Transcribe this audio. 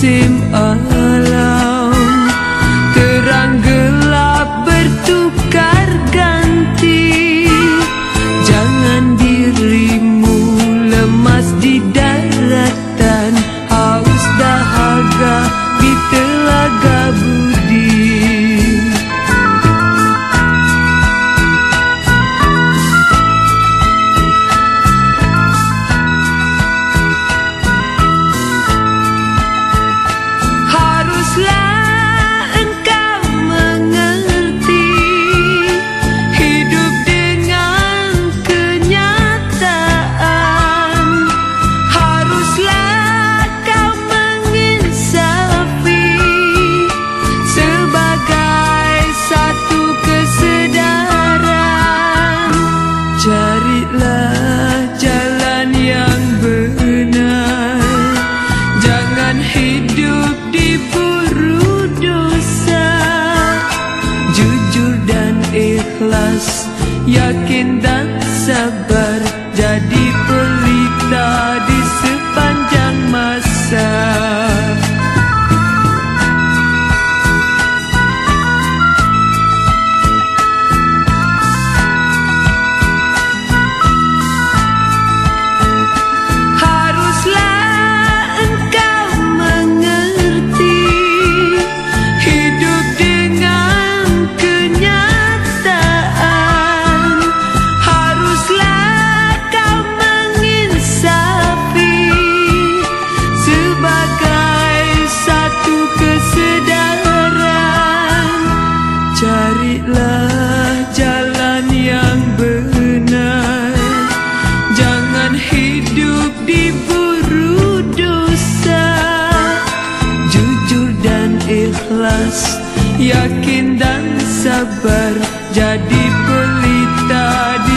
semusim alam. Terang gelap bertukar ganti. Jangan dirimu lemas di daratan yakin dan sabar. Jadi ikhlas Yakin dan sabar. Jadi pelita di